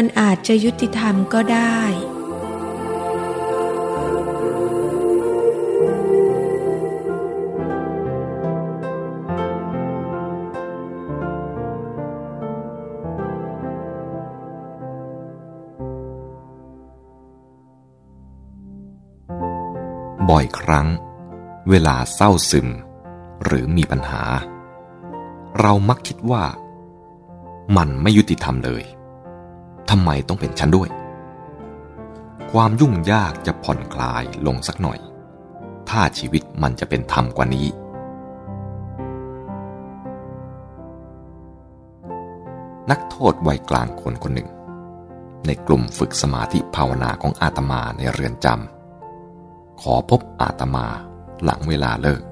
มันอาจจะยุติธรรมก็ได้ บ่อยครั้ง เวลาเศร้าซึม หรือมีปัญหา เรามักคิดว่า มันไม่ยุติธรรมเลย ทำไมต้องเป็นฉันด้วย ความยุ่งยากจะผ่อนคลายลงสักหน่อย ถ้าชีวิตมันจะเป็นธรรมกว่านี้ นักโทษวัยกลางคนคนหนึ่ง ในกลุ่มฝึกสมาธิภาวนาของอาตมาในเรือนจำขอพบอาตมาหลังเวลาเลิก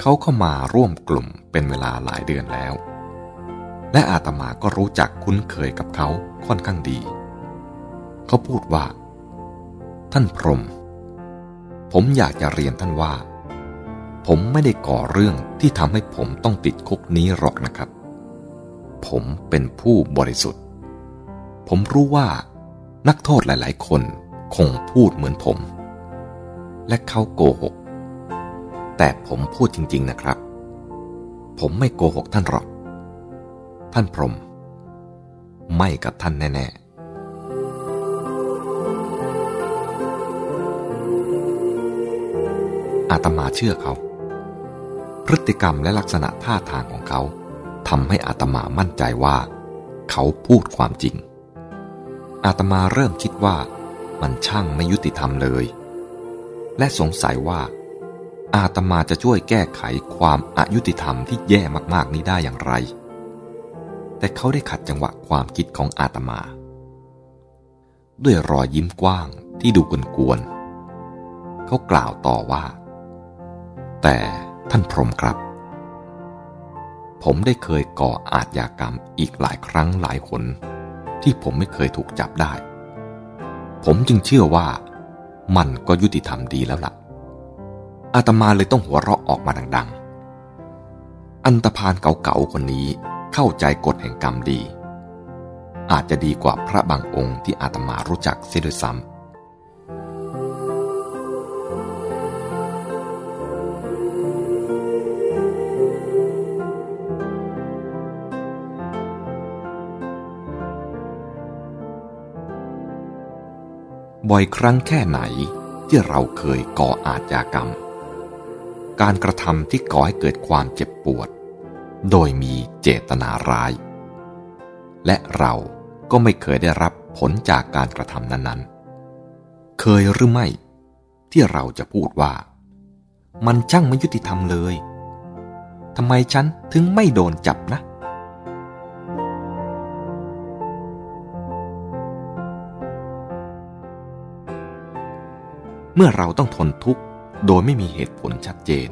เขาเข้ามาร่วมกลุ่มเป็นเวลาหลายเดือนแล้ว และอาตมาก็รู้จักคุ้นเคยกับเขาค่อนข้างดี เขาพูดว่า ท่านพรม ผมอยากจะเรียนท่านว่า ผมไม่ได้ก่อเรื่องที่ทำให้ผมต้องติดคุกนี้หรอกนะครับ ผมเป็นผู้บริสุทธิ์ ผมรู้ว่านักโทษหลาย ๆ คนคงพูดเหมือนผม และเขาโกหก แต่ผมพูดจริง ๆ นะครับ ผมไม่โกหกท่านหรอก ท่านพรหมไม่กับท่านแน่ๆอาตมาเชื่อเขา พฤติกรรมและลักษณะท่าทางของเขาทำให้อาตมามั่นใจว่า เขาพูดความจริง อาตมาเริ่มคิดว่ามันช่างไม่ยุติธรรมเลย และสงสัยว่า อาตมาจะช่วยแก้ไขความอายุติธรรมที่แย่มากๆนี้ได้อย่างไร แต่เขาได้ขัดจังหวะความคิดของอาตมา ด้วยรอยยิ้มกว้างที่ดูกวนๆเขากล่าวต่อว่า แต่ท่านพรมครับ ผมได้เคยก่ออาชญากรรมอีกหลายครั้งหลายคนที่ผมไม่เคยถูกจับได้ ผมจึงเชื่อว่ามันก็ยุติธรรมดีแล้วละ่ะ อาตมาเลยต้องหัวเราะออกมาดัง ๆ อันตพานเก่าๆคนนี้ เข้าใจกฎแห่งกรรมดี อาจจะดีกว่าพระบางองค์ที่อาตมารู้จักเสียด้วยซ้ำบ่อยครั้งแค่ไหนที่เราเคยก่ออาชญากรรม การกระทำที่ก่อให้เกิดความเจ็บปวด โดยมีเจตนาร้าย และเราก็ไม่เคยได้รับผลจากการกระทำนั้นๆ เคยหรือไม่ที่เราจะพูดว่า มันช่างไม่ยุติธรรมเลยทำไมฉันถึงไม่โดนจับนะ เมื่อเราต้องทนทุกข์โดยไม่มีเหตุผลชัดเจน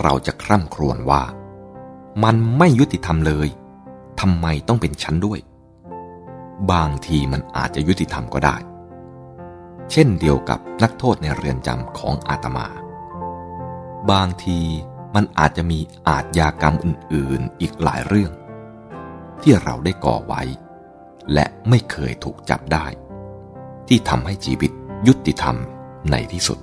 เราจะคร่ำครวญว่า มันไม่ยุติธรรมเลย ทำไมต้องเป็นฉันด้วย บางทีมันอาจจะยุติธรรมก็ได้ เช่นเดียวกับนักโทษในเรือนจำของอาตมา บางทีมันอาจจะมีอาชญากรรมอื่นๆ อีกหลายเรื่อง ที่เราได้ก่อไว้ และไม่เคยถูกจับได้ ที่ทำให้ชีวิตยุติธรรมในที่สุด